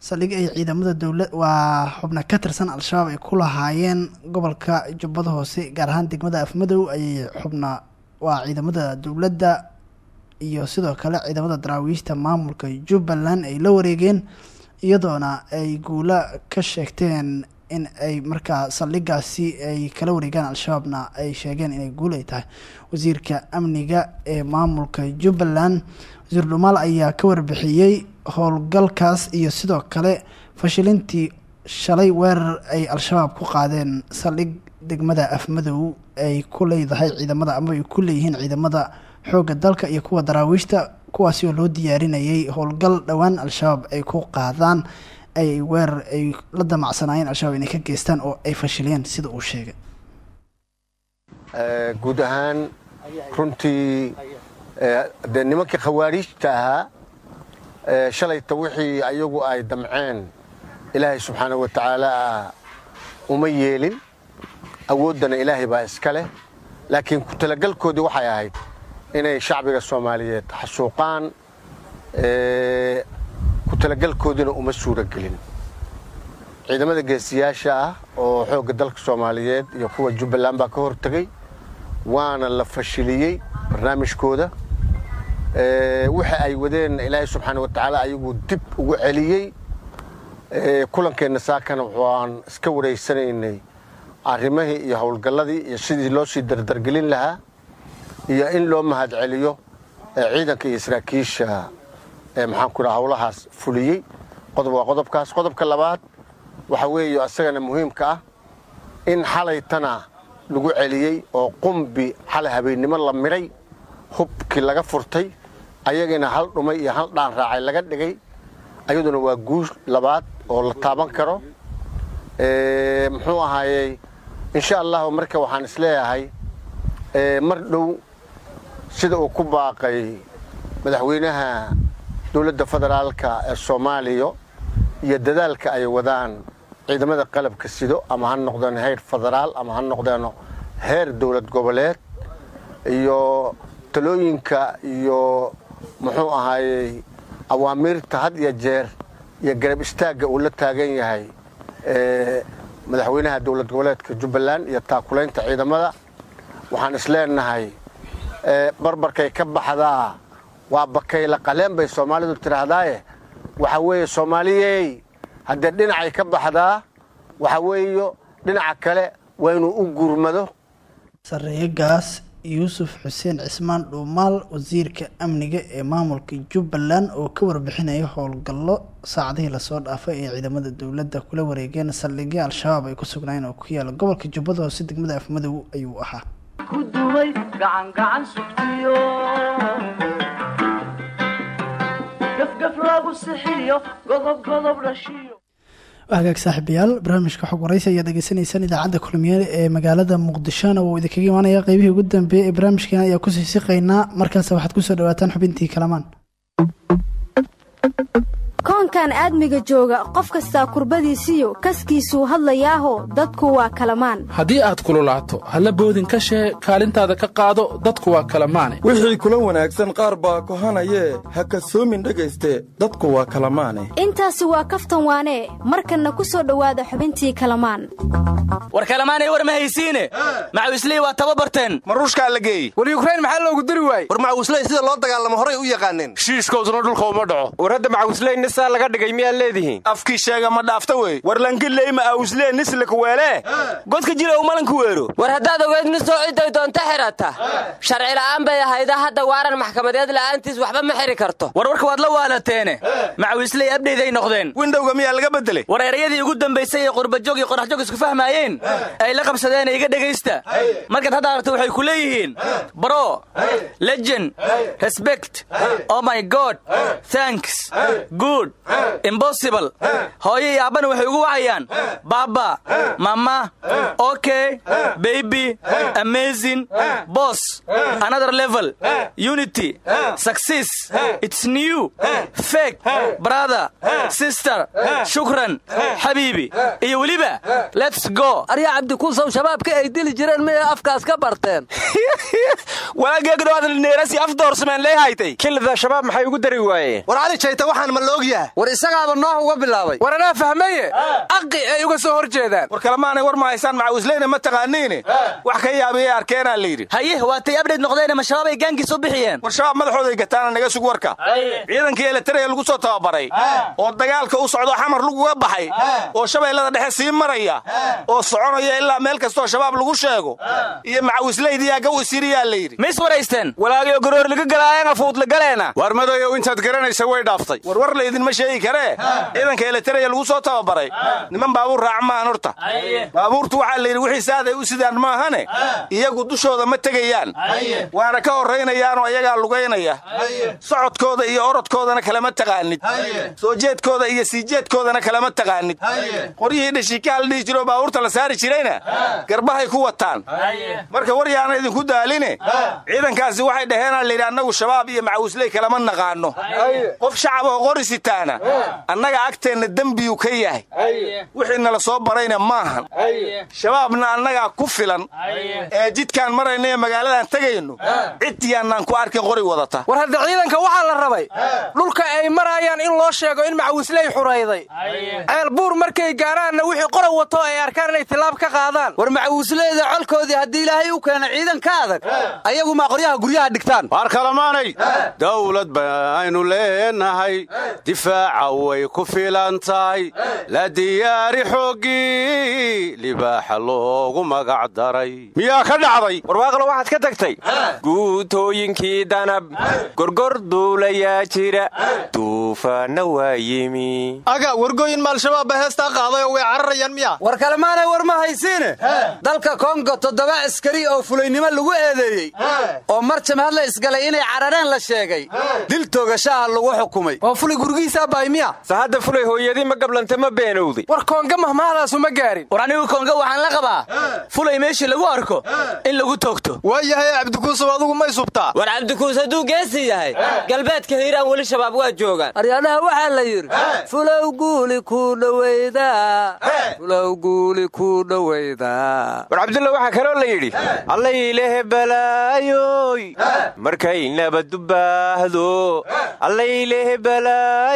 saldhig ay ciidamada dowla waa xubna ka tirsan al-shabaab ay ku lahaayeen gobolka jubbada hoose gaar ahaan degmada afmadow ayay xubna waa ciidamada dowladda iyo sidoo kale ciidamada daraawiishta maamulka jubbaland ay la wareegeen iyadoona ay guula ka sheegteen in ay markaa saldhigaasi ay kala wareegaan al-shabaabna ay sheegeen inay guul ay tahay. Wasiirka amniga ee maamulka jubbaland wasiir ayaa ka warbixiyey howlgalkaas iyo sidoo kale fashilintii shalay weerar ay al-shabaab ku qaadeen saldhig degmada afmadow ay ku leedahay ciidamada ama ay ku leeyihiin ciidamada xoogga dalka iyo kuwa daraawiishta kuwaasi oo loo diyaarinayay howlgal dhowaan al-shabaab ay ku qaadaan ay weerar ay la damacsanaayeen al-shabaab inay ka geystaan oo ay fashiliyeen sida uu sheegay. Guud ahaan runtii dee nimankii khawaariijta ahaa shalayta wixii ayagu ay damceen. Ilaahay subxaana wa tacaala uma yeelin. Awooddana ilaahay baa iska leh. Laakiin ku talagalkoodii waxay ahayd inay shacbiga soomaaliyeed xasuuqaan. Ku talagalkoodiina uma suuragelin ciidamada geesiyaasha ah oo xoogga dalka soomaaliyeed iyo kuwa jubbaland baa ka hortegey waana la fashiliyey barnaamijkooda waxa ay wadeen ilaahay subxaana wa tacaala ayagu dib ugu celiyey. Kulankeenna saakana waxaan iska wareysanaynay arrimihii iyo howlgalladii iyo sidii loo sii dardargelin lahaa iyo in loo mahad celiyo ciidanka iyo saraakiisha maxaan ku dhaha howlahaas fuliyey. Qodob waa qodobkaas. Qodobka labaad waxa weeye asagana muhiimka ah in xalaytana lagu celiyey oo qumbi xalay habeennimo la midhay hubkii laga furtay ayagina hal dhumay iyo hal dhaan raacay laga dhigay. Ayaduna waa guush labaad oo la taaban karo. Muxuu ahaayey insha allahu marka waxaan is leeyahay mar dhow sida uu ku baaqay madaxweynaha dowladda federaalka ee soomaaliya iyo dadaalka ay wadaan ciidamada qalabka sido ama ha noqdeen heer federaal ama ha noqdeeno heer dowlad goboleed iyo talooyinka iyo muxuu ahaayey awaamiirta had iyo jeer iyo garab istaagga uu la taagan yahay madaxweynaha dowlad goboleedka jubbaland iyo taakulaynta ciidamada. Waxaan isleenahay barbarkay ka baxdaa waa bakayla qaleen bay soomaalidu tidhaahdaaye waxa weeye soomaaliyey haddee dhinacay ka baxdaa waxa weeyo dhinaca kale waa inuu u gurmado yuusuf xuseen cismaan dhuumaal wasiirka amniga ee maamulka jubbaland oo ka warbixinaya howlgallo saacadihii la soo dhaafay ee ciidamada dowladda kula wareegeen saldhigyo al-shabaab ay ku sugnaayeen oo ku yaalla gobolka jubbada hoose degmada afmadow ayuu ahaa. Gafgaf lagu godob godob dhashiyo hagaag saaxiibayaal barnaamijka xog waraysi ayaad dhegeysanaysaan idaacadda kulmiye ee magaalada muqdishona wuu idinkaga imaanaya qeybihii ugu dambeeyey ee barnaamijkeena ayaa ku sii siqaynaa markaas waxaad ku soo dhawaataan xubintii kalamaan koonkan aadmiga jooga qof kastaa kurbadiisiyo kaskiisuu hadlayaaho dadku waa kalamaan. Haddii aad kululaato halla boodin ka shee kaalintaada ka qaado dadku waa kalamaane. Wixii kula wanaagsan qaar baa kohanayee ha kasoomin dhegayste dadku waa kalamaane. Intaasi waa kaftan waanee markanna ku soo dhowaada xubintii kalamaan. War kalamaanay war ma haysiine? Macawisley waa tababarteen. Ma ruushkaa la geeyey war yukrain maxaa loogu diri waayey? War macawisley sida loo dagaalamo horay u yaqaaneen. Shiishkooduna dhulka uma dhaco nisaa laga dhigay miyaad leedihiin? Afkii sheega ma dhaafta wey. War lankiley macawislee nislaka weelee godka jira umalanku weero. War haddaad ogeyd nisoo ciday doonta xidhata sharci la'aan bay ahayda hadda waaran maxkamadeed la'aantiis waxba ma xidhi karto. War warka waad la waalateene. Macawisley abdheyday noqdeen. Windhowga miyaa laga beddelay war erayadii ugu dambaysay ee qurbajoog iyo qoraxjoog isku fahmaayeen? Ay la qabsadeen iga dhegaysta? Markaad hadda aragto waxay ku leeyihiin. Bro legend respect. Oh my god. Thanks. Good impossible. Hooyo iyo aabbana waxay ugu wacayaan. Baaba mama okay baby amazing boss another level unity success it's new fake brother sister shukran xabiibi iyo weliba let's go. Aryaa cabdikuusow shabaabka ay dili jireen miyay afkaas ka barteen? Walaageegdhowaadneerasi afdoorsameen lee haytay. Kilida shabaab maxay ugu dari waayeen? War jayta waxaan ma laogyaha war isagaaba noox uga bilaabay. War anaa fahmaye aqi ay uga soo hor jeedaan war kalemaanay war ma haysaan macawisleyna ma taqaaniine wax ka yaabiyey arkeenaa la yidhi. Haye waatay abdheyd noqdeene ma shabaab ay gaankiis u bixiyeen? War shabaab madaxooday gataana naga sug warka. Ciidankii eletaraya lagu soo tababaray. Oo dagaalka u socdo xamar laguga baxay. Oo shabeellada dhexe sii maraya. Oo soconaya ilaa meel kastoo shabaab lagu sheego. Iyo macawisleydiyaa gaw isiriyaa la yidhi. Ma is waraysteen walaagio garoor laga galaayana fuudlagaleena war madoyow intaad garanaysa way dhaaftay. War laydinma sheegi karee ciidanka eletaraya lagu soo tababaray. Niman baabuur raaca maahan horta. Baabuurtu waxaa la yidhi wixii saaday u sidaan maahane? Iyagu dushooda ma tegayaan. Waana ka horraynayaanoo iyagaa lugaynaya socodkooda iyo orodkoodana kalama taqaanid soo jeedkooda iyo sii jeedkoodana kalama taqaanid qoryihii dhashiikaha la dhihi jiroo baabuurta la saari jirayna? Garbahay ku wataan. Marka war yaana idinku daaline. Ciidankaasi waxay dhaheenaa layidhi annagu shabaab iyo macawisley kalama naqaanno. Qof shacab oo qori sitaana annaga agteenna dembiyuu ka yahay. Wixii nala soo barayna maahan shabaabna annagaa ku filan. Ee jidkaan marayna ee magaaladan tegayno ciddiyaannaan ku arkin qori wadata. War hadda ciidanka waxaa la rabay. Dhulka ay maraayaan in loo sheego in macawisley xurayday. Ceel buur markay gaaraanna wixii qora wato ay arkaan inay tilaab ka qaadaan. War macawisleyda colkoodii haddii ilaahay u keena ciidan ka adag ayagu maa qoryaha guryaha dhigtaan. Waar kalamaanay? Dawlad baynu leenahay difaaca way ku filan tahay. La diyaari xooggii libaaxa loogu magac daray. Miyaa ka dhacday? Warwaaqlo waxaad ka tagtay? Guutooyinkii danab gorgor duulayaa jira. Duufaanna waa yimi. Aga wargooyin maalshabaab ba heestaa qaaday oo way cararayaan miya war kalemaanay war ma haysiine? Dalka kongo toddoba askari oo fulaynimo lagu eedeeyey. Oo mar jamhad la isgalay inay carareen la sheegay. Dil toogashaha lagu xukumay sahadda fulay hooyadii ma gablanta ma beenowday war koonga mahmahdaasu ma gaarin. War anigu koonga waxaan la qabaa. Fulay meeshii lagu arko in lagu toogto. Waayahay cabdikuusow adugu may subtaa. War cabdikuus hadduu geesi yahay galbeedka hiiraan weli shabaab waa joogaan. Aryaadhaha waxaa la yidhi fulow guuli ku dhowaydaa fulow guuli ku dhowaydaa. War cabdulla waxaa kaloo la yidhi allaylehe balaayoy markay nabadu baahdo allaylehe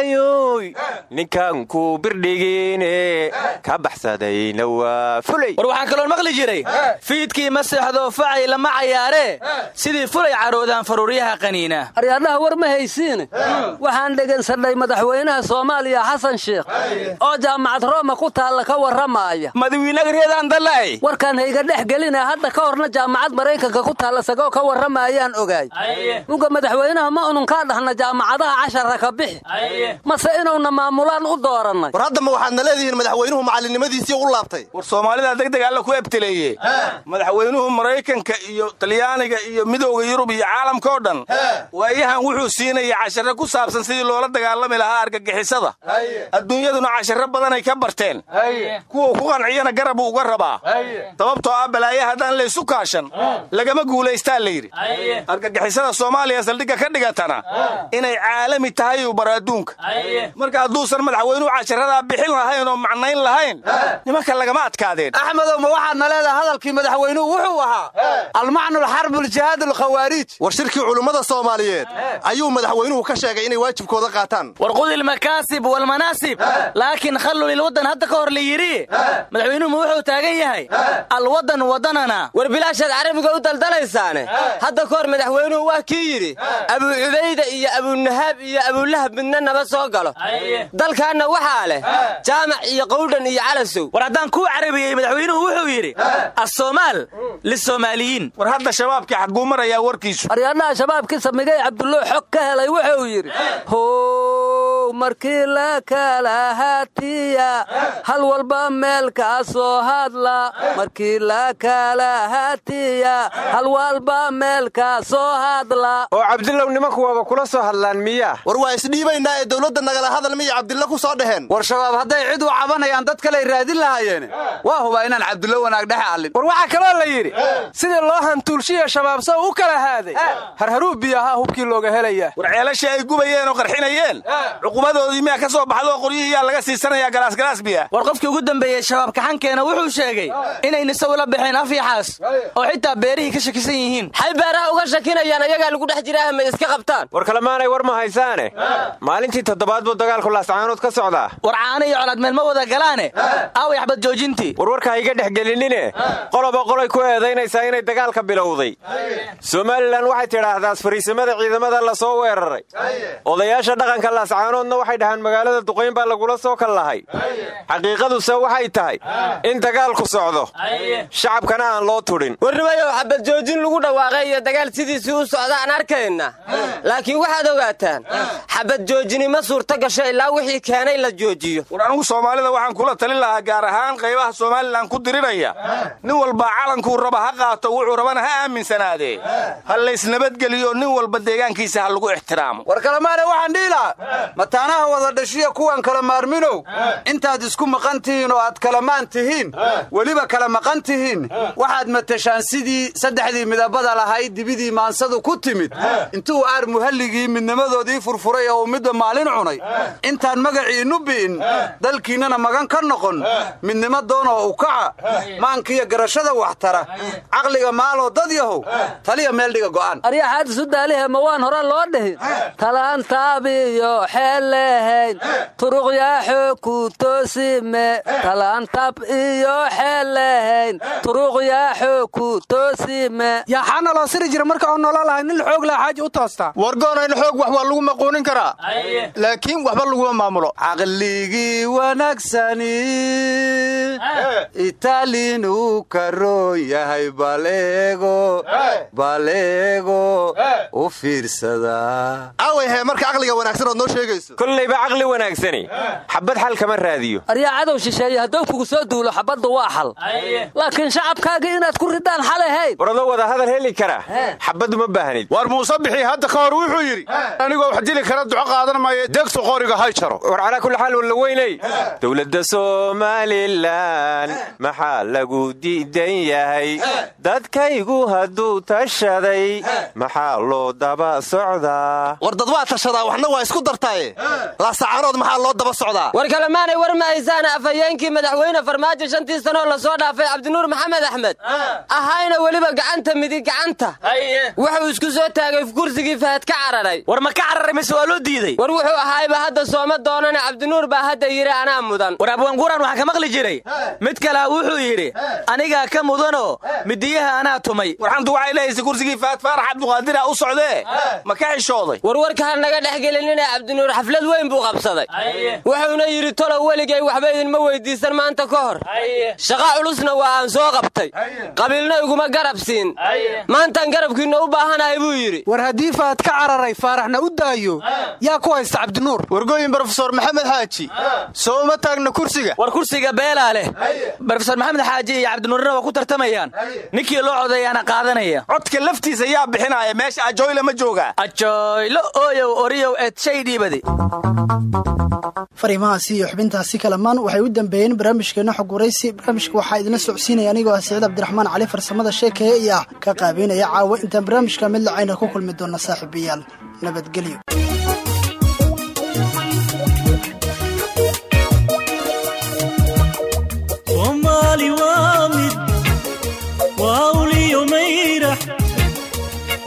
balaayoy ninkan ku birdhigiine ka baxsadayna waa fulay. War waxaan kaloon maqli jiray. Fiidkii ma seexdo facay lama cayaaree sidii fulay caroodaan faruuryaha qaniina. Aryaadhaha war ma haysiine waxaan dhegaysanay madaxweynaha soomaaliya xasan sheekh. Oo jaamacad rooma ku taalla ka warramaaya madawiinagareedaandalaay warkaan hayga dhex gelina hadda ka horna jaamacad maraykanka ku taalla sagoo ka warramayaan ogaay. Muga madaxweynaha ma ununkaa dhahna jaamacadaha cashara ka bixi mase inuuna maamulaan u doorannay war hadda ma waxaadna leedihiin madaxweynuhu macallinnimadiisii u laabtay. War soomaalida degdeg alla ku ebteleeye madaxweynuhu maraykanka iyo talyaaniga iyo midowda yurub iyo caalamka oo dhan waayahan wuxuu siinaya cashare ku saabsan sidii loola dagaalami lahaa argagixisada. Adduunyaduna cashare badanay ka barteen. Kuwa ku qanciyana garabuu uga rabaa. Sababtoo ah balaaye haddaan laysu kaashan lagama guulaystaa la yidhi. Argagixisada soomaaliya saldhigga ka dhigatana inay caalami tahay uu bara adduunka marka hadduusan madaxweynuhu casharadaa bixin lahayn oo macnayn lahayn nimanka lagama adkaadeen. Axmedow ma waxaadna leedahay hadalkii madaxweynuhu wuxuu ahaa almacnu alxarbu ljihaad alkhawaariij war shirkii culummada soomaaliyeed. Ayuu madaxweynuhu ka sheegay inay waajibkooda qaataan. War qudi ilmakaasib walmanaasib laakiin khallul ilwaddan hadda ka hor la yidhi madaxweynuhu wuxuu taagan yahay. Alwaddan wadanana war bilaashaad carabiga u daldalaysaane hadda ka hor madaxweynuhu waa kii yidhi abuu cubayda iyo abuunahaab iyo abuulahab midna naba soo galo. Dalkaanna waxaa leh jaamac iyo qowdhan iyo calasow. War haddaan kuu carabiyey madaxweynuhu wuxuu yidhi assoomaal lisoomaaliyiin war hadda shabaabkii xagguu marayaa warkiisu. Aryaadhaha shabaabkii samigay cabdullow xog ka helay wuxuu yidhi how markii la kala hatiya hal walba meel kaa soo hadla. Markii la kala hatiya hal walba meel kaa soo hadla. Oo cabdullow nimanku waaba kula soo hadlaan miyaa? War waa isdhiibaynaa ee dowladda nagala hadal miya cabdilla ku soo dhaheen. War shabaab hadday cid u cabanayaan dad kaley raadin lahaayeen. Waa hubaa inaan cabdullo wanaag dhexe allin war waxaa kaloo la yidhi sidii loo hantuulshiya shabaab sow u kala haaday. Harharuu biyo ahaa hubkii looga helaya. War ceelashii ay gubayeen oo qarxinayeen. Cuqubadoodii miyaa ka soo baxdo qoryihiyaa laga siisanayaa galaasgalaas biya. War qofkii ugu dambeeyey shabaab kaxankeena wuxuu sheegay inay nisaw la baxeen afyaxaas oo xitaa beerihii ka shakisan yihiin. Xay beeraha uga shakinayaan ayagaa lagu dhex jiraa may iska qabtaan. War kalemaanay war ma haysaane maalintii toddobaad buu dagaalku laascaanood ka socdaa. War caana iyo colaad meel ma wada galaane? Aaway xabad joojintii warwarka ha iga dhex gelinine. Qoloba qolay ku eedaynaysaa inay dagaalka bilowday. Somalilan waxay tidhaahdaa asfariisimada ciidamada la soo weeraray. Odayaasha dhaqanka laascaanoodna waxay dhahaan magaalada duqayn baa lagula soo kallahay. Xaqiiqaduse waxay tahay in dagaalku socdo. Shacabkana aan loo tudhin warnimayow xabad joojin lagu dhawaaqay iyo dagaal sidiisii u socda aan arkayna. Laakiin waxaad ogaataan xabad joojini ma suurto gasho ilaa wixii keenay la joojiyo. War anugu soomaalida waxaan kula talin lahaa gaar ahaan qaybaha somalilan ku diriraya. Nin walba calankuu raba ha qaato wuxuu rabana ha aaminsanaadee ha laysnabadgeliyo nin walba deegaankiisa ha lagu ixtiraamo. War kalemaane waxaan dhihi lahaa mataanaha wada dhashiya kuwan kala maarminow intaad isku maqan tihiin oo aad kalamaan tihiin weliba kala maqan tihiin waxaad matashaan sidii saddexdii midabada lahayd dibidii maansadu ku timid. Intuu aar muhalligii midnimadoodii furfuray oo midba maalin cunay intaan magaciinnu bi'in dalkiinnana magan ka noqon. Midnimo doonoo u kaca. Maankiiyo garashada wax tara caqliga maaloo dad yahow taliya meel dhiga go'an aryaxaad isu daalihe ma waan hore loo dhihin. Talaantaabiyo xeelehayn turuqyaaxo ku toosime. Talaantab iyo xeelehayn turuqyaaxo ku toosime. Yaaxaana loo siri jira marka oo nolol ahay nin la xoog laha xaaji u toostaa wargoonayna xoog wax waa lagu maquunin karaa laakiin waxba laguma maamulo. Caqligii wanaagsani itaalinuu karoon yahay baleego baleego u fiirsadaa awayhe marka caqliga wanaagsan ood noo sheegayso. Kollayba caqli wanaagsani. Xabad xal kama raadiyo. Aryaa cadow shisheeye hadduu kugu soo duulo xabadda waa xal. Laakiin shacabkaaga inaad ku ridaan xal ahayd. Warado wada hadal heli kara. Xabaddu ma baahnid war muuse bixii hadda ka hor wuxuu yidhi anigoo wax dili kara duco qaadan maayo sheegto qoriga hay jaro war calaa kulli xaal walla weyney dowladda somalilan maxaa lagu diidan yahay dadkaygu hadduu tashaday maxaa loo daba socdaa war dad waa tashadaa waxna waa isku dartaaye laasacaanood maxaa loo daba socdaa war kalemaanay war ma haysaan afhayeenkii madaxweyne farmaajo shantii sanoo la soo dhaafay cabdinuur maxamed axmed ahayna weliba gacanta midig gacanta wuxuu isku soo taagay kursigii fahad ka cararay war ma ka cararay mise waa loo diiday war wuxuu ahaayba hadda sooma doonana cabdinuur baa hadda yidhi anaa mudan. War abwaanguuraan waxaan ka maqli jiray. Mid kalea wuxuu yidhi anigaa ka mudanoo midiyaha anaa tumay. Warxantu waxay leehaysay kursigii faad faarax cabduqaadira u socdee? Ma ka xishooday? Warwarka ha naga dhex gelinina cabdinuur xaflad weyn buu qabsaday. Wuxuuna yidhi tolow weligay waxba idinma weydiisan maanta ka hor. Shaqa culusna waa aan soo qabtay. Qabiilna iguma garab siin. Maantaan garabkiinna u baahanahay buu yidhi. War haddii faad ka cararay faaraxna u daayo yaa ku haysta cabdinuur wargooyin brofesor maxamed xaaji soo uma taagna kursiga? War kursiga beelaa leh brofesor maxamed xaaji iyo cabdinuurna waa ku tartamayaan. Ninkii loo codeeyaana qaadanaya. Codka laftiisa yaa bixinaya meesha ajoyle ma joogaa ajoylo ooyow oriyow eed shay dhiibade fariimahaasi iyo xubintaasi kalamaan waxay u dambeeyeen barnaamijkeena xog waraysi barnaamijka waxaa idinla socodsiinaya anigoo ah siciid cabdiraxmaan cali farsamada iyo ah ka qaabeynaya caawa. Intaan barnaamijka mid lacayna ku kulmi doona saaxiibayaal nabadgelyo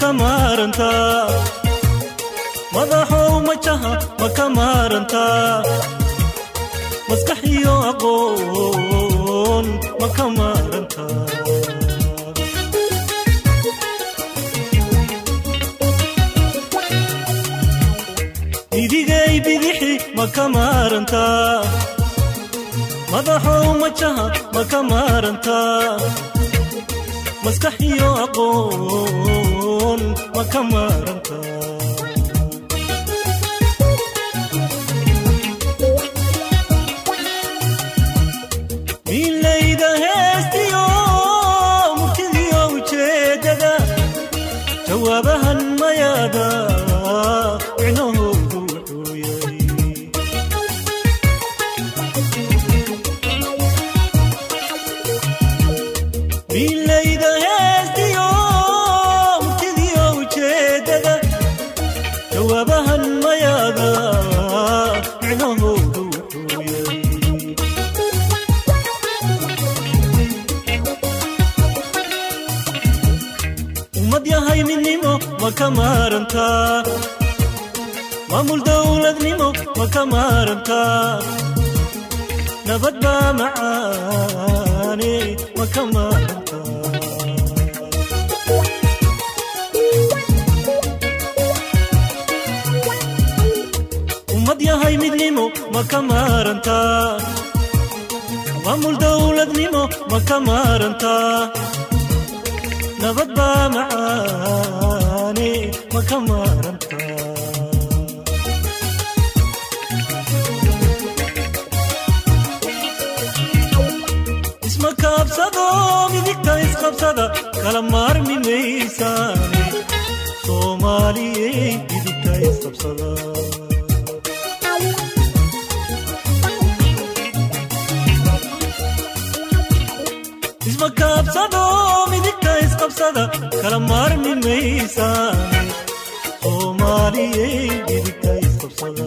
bidixi ma ka maarantaa madaxow majaha ma ka maarantaa maskax iyo aqoon ma ka maarantaa idigay bidixi ma ka maarantaa madaxow majaha ma ka maarantaa maskax iyo aqoon ma ka maaranta ma ka maarantaa maamul dowladnimo ma maarantaa nabad baa macaane ma ka maarantaa midnimo ma maarantaa maamul dowladnimo ma maarantaa nabad baa macaane ma ka maarantaa isma kaabsado midigta isqabsada kala maarmi maysaane soomaaliyey midigta isqabsada isqabsada kala maarmi maysaane soomaaliyey midigta isqabsada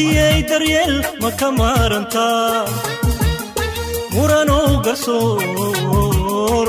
matiyey daryeel ma ka maarantaa muranow garsoor